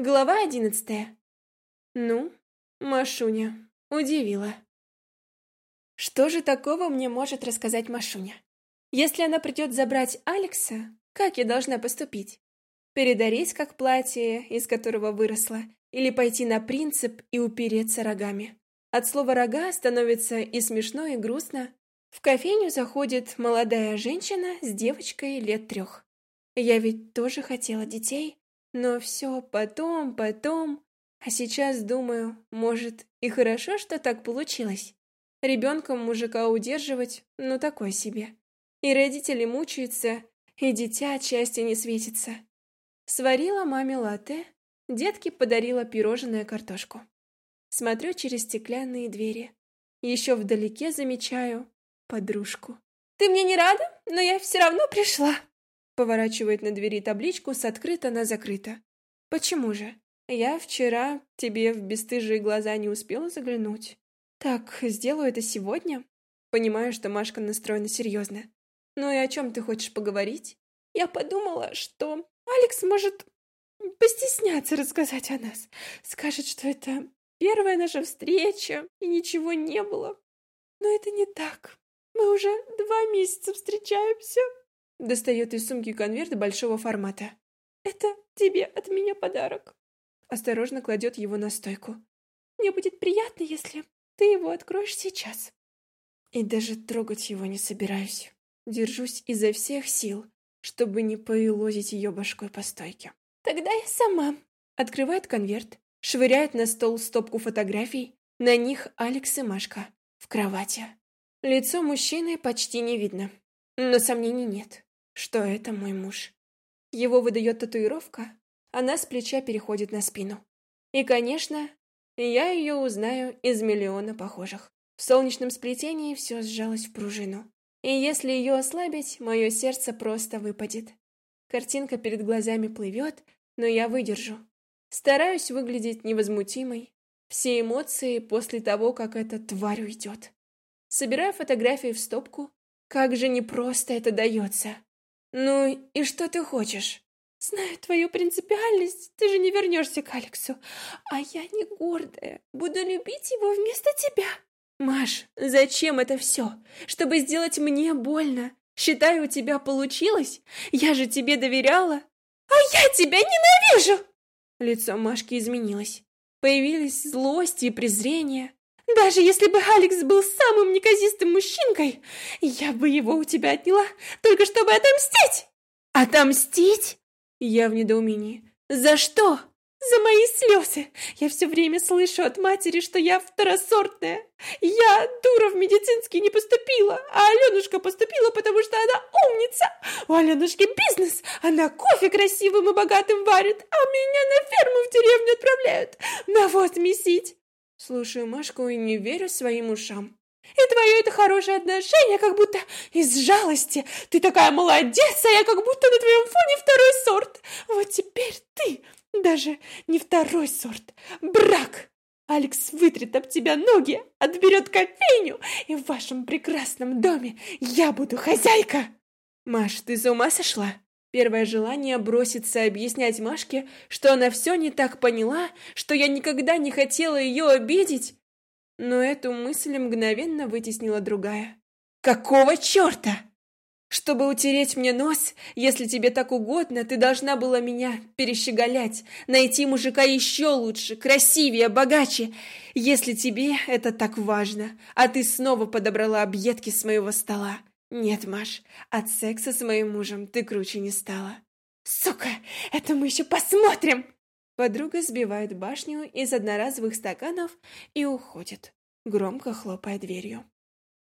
Глава одиннадцатая. Ну, Машуня, удивила. Что же такого мне может рассказать Машуня? Если она придет забрать Алекса, как я должна поступить? Передарить как платье, из которого выросла, или пойти на принцип и упереться рогами? От слова «рога» становится и смешно, и грустно. В кофейню заходит молодая женщина с девочкой лет трех. Я ведь тоже хотела детей, но все потом, потом. А сейчас думаю, может, и хорошо, что так получилось. Ребенком мужика удерживать, ну такой себе. И родители мучаются, и дитя от счастья не светится. Сварила маме латте, детке подарила пирожное картошку. Смотрю через стеклянные двери. Еще вдалеке замечаю подружку. «Ты мне не рада, но я все равно пришла!» Поворачивает на двери табличку с открыто на закрыто. Почему же? Я вчера тебе в бесстыжие глаза не успела заглянуть. Так, сделаю это сегодня. Понимаю, что Машка настроена серьезно. Ну и о чем ты хочешь поговорить? Я подумала, что Алекс может постесняться рассказать о нас. Скажет, что это первая наша встреча, и ничего не было. Но это не так. Мы уже два месяца встречаемся. Достает из сумки конверт большого формата. «Это тебе от меня подарок». Осторожно кладет его на стойку. «Мне будет приятно, если ты его откроешь сейчас». И даже трогать его не собираюсь. Держусь изо всех сил, чтобы не поелозить ее башкой по стойке. «Тогда я сама». Открывает конверт, швыряет на стол стопку фотографий, на них Алекс и Машка в кровати. Лицо мужчины почти не видно, но сомнений нет что это мой муж. Его выдает татуировка, она с плеча переходит на спину. И, конечно, я ее узнаю из миллиона похожих. В солнечном сплетении все сжалось в пружину. И если ее ослабить, мое сердце просто выпадет. Картинка перед глазами плывет, но я выдержу. Стараюсь выглядеть невозмутимой. Все эмоции после того, как эта тварь уйдет. Собираю фотографии в стопку. Как же непросто это дается. «Ну и что ты хочешь?» «Знаю твою принципиальность, ты же не вернешься к Алексу, а я не гордая, буду любить его вместо тебя». «Маш, зачем это все? Чтобы сделать мне больно? Считаю, у тебя получилось? Я же тебе доверяла». «А я тебя ненавижу!» Лицо Машки изменилось. Появились злость и презрение. Даже если бы Алекс был самым неказистым мужчинкой, я бы его у тебя отняла, только чтобы отомстить. Отомстить? Я в недоумении. За что? За мои слезы. Я все время слышу от матери, что я второсортная. Я, дура, в медицинский не поступила, а Аленушка поступила, потому что она умница. У Аленушки бизнес. Она кофе красивым и богатым варит, а меня на ферму в деревню отправляют. Навоз месить. Слушаю Машку и не верю своим ушам. И твое это хорошее отношение, как будто из жалости. Ты такая молодец, а я как будто на твоем фоне второй сорт. Вот теперь ты даже не второй сорт. Брак. Алекс вытрет об тебя ноги, отберет кофейню, и в вашем прекрасном доме я буду хозяйка. Маш, ты за ума сошла? Первое желание броситься объяснять Машке, что она все не так поняла, что я никогда не хотела ее обидеть. Но эту мысль мгновенно вытеснила другая. «Какого черта?» Чтобы утереть мне нос, если тебе так угодно, ты должна была меня перещеголять, найти мужика еще лучше, красивее, богаче, если тебе это так важно, а ты снова подобрала объедки с моего стола. «Нет, Маш, от секса с моим мужем ты круче не стала». «Сука, это мы еще посмотрим!» Подруга сбивает башню из одноразовых стаканов и уходит, громко хлопая дверью.